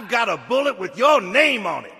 I've got a bullet with your name on it.